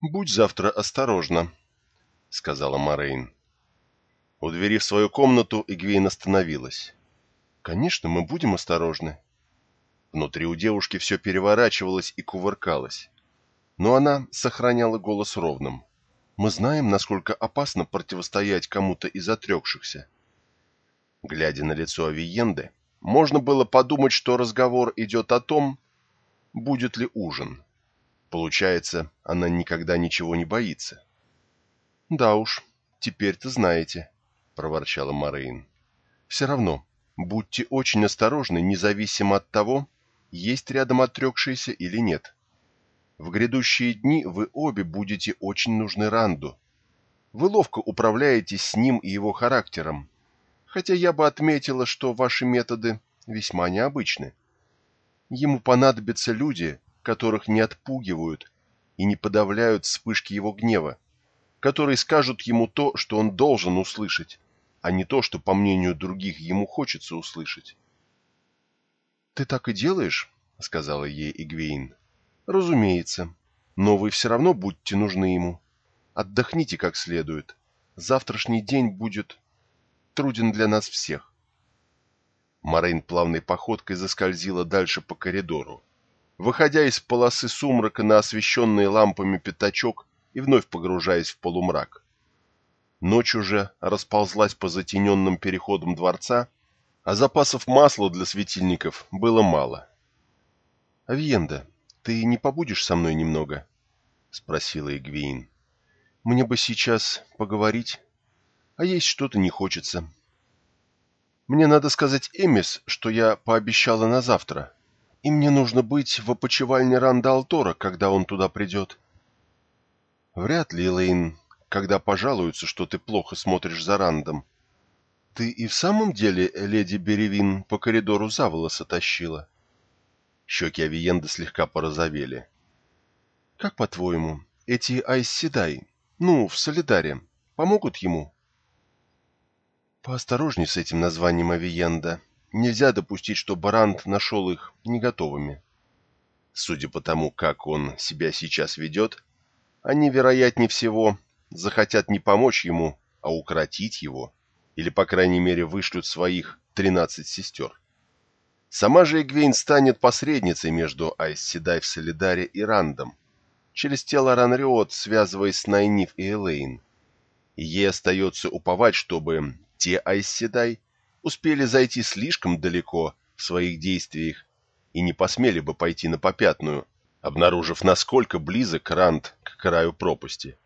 «Будь завтра осторожна», — сказала Морейн. У двери в свою комнату Игвейн остановилась. «Конечно, мы будем осторожны». Внутри у девушки все переворачивалось и кувыркалось. Но она сохраняла голос ровным. «Мы знаем, насколько опасно противостоять кому-то из отрекшихся». Глядя на лицо Авиенды, можно было подумать, что разговор идет о том, будет ли ужин. Получается, она никогда ничего не боится. «Да уж, теперь-то знаете», — проворчала Морейн. «Все равно, будьте очень осторожны, независимо от того, есть рядом отрекшиеся или нет. В грядущие дни вы обе будете очень нужны Ранду. Вы ловко управляетесь с ним и его характером, хотя я бы отметила, что ваши методы весьма необычны. Ему понадобятся люди, которых не отпугивают и не подавляют вспышки его гнева, которые скажут ему то, что он должен услышать, а не то, что, по мнению других, ему хочется услышать. «Ты так и делаешь?» — сказала ей Игвейн. «Разумеется. Но вы все равно будьте нужны ему. Отдохните как следует. Завтрашний день будет труден для нас всех». Морейн плавной походкой заскользила дальше по коридору, выходя из полосы сумрака на освещенный лампами пятачок и вновь погружаясь в полумрак. Ночь уже расползлась по затененным переходам дворца, а запасов масла для светильников было мало. «Авиенда, ты не побудешь со мной немного?» — спросила Игвейн. «Мне бы сейчас поговорить, а есть что-то не хочется. Мне надо сказать Эмис, что я пообещала на завтра» и мне нужно быть в опочивальне Ранда Алтора, когда он туда придет. Вряд ли, Лейн, когда пожалуются, что ты плохо смотришь за Рандом. Ты и в самом деле леди Беревин по коридору за волосы тащила? Щеки Авиенды слегка порозовели. Как по-твоему, эти Айсседай, ну, в Солидаре, помогут ему? Поосторожней с этим названием Авиенда, Нельзя допустить, что Барант нашел их не готовыми. Судя по тому, как он себя сейчас ведет, они, вероятнее всего, захотят не помочь ему, а укротить его, или, по крайней мере, вышлют своих тринадцать сестер. Сама же Эгвейн станет посредницей между Айсседай в Солидаре и Рандом, через тело Ранриот, связываясь с Найниф и Элейн. И ей остается уповать, чтобы те Айсседай успели зайти слишком далеко в своих действиях и не посмели бы пойти на попятную, обнаружив, насколько близок Ранд к краю пропасти.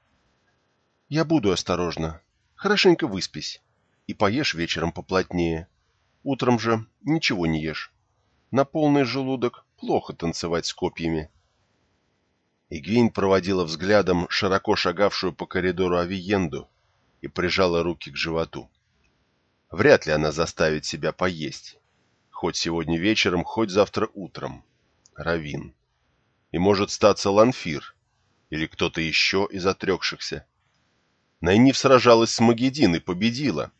«Я буду осторожна. Хорошенько выспись. И поешь вечером поплотнее. Утром же ничего не ешь. На полный желудок плохо танцевать с копьями». Игвейн проводила взглядом широко шагавшую по коридору Авиенду и прижала руки к животу. Вряд ли она заставит себя поесть. Хоть сегодня вечером, хоть завтра утром. Равин. И может статься Ланфир. Или кто-то еще из отрекшихся. Найниф сражалась с Магедин и победила.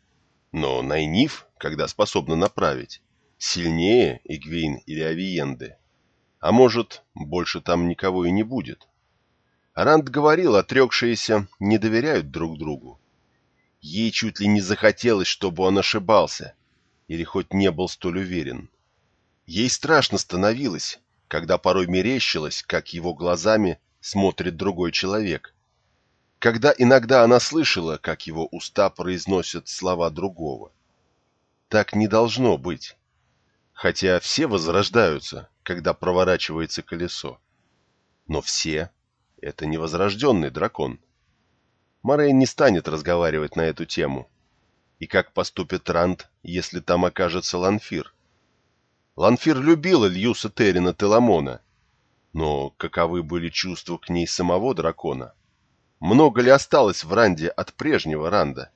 Но Найниф, когда способна направить, сильнее Игвейн или Авиенды. А может, больше там никого и не будет. Ранд говорил, отрекшиеся не доверяют друг другу. Ей чуть ли не захотелось, чтобы он ошибался, или хоть не был столь уверен. Ей страшно становилось, когда порой мерещилось, как его глазами смотрит другой человек. Когда иногда она слышала, как его уста произносят слова другого. Так не должно быть. Хотя все возрождаются, когда проворачивается колесо. Но все — это невозрожденный дракон. Морейн не станет разговаривать на эту тему. И как поступит Ранд, если там окажется Ланфир? Ланфир любила Льюса Террина Теламона, но каковы были чувства к ней самого дракона? Много ли осталось в Ранде от прежнего Ранда?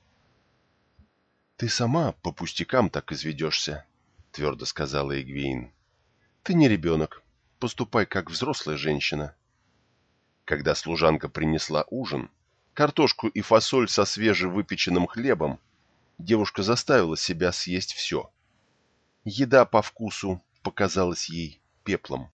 «Ты сама по пустякам так изведешься», — твердо сказала Игвейн. «Ты не ребенок. Поступай, как взрослая женщина». Когда служанка принесла ужин, картошку и фасоль со свежевыпеченным хлебом, девушка заставила себя съесть все. Еда по вкусу показалась ей пеплом.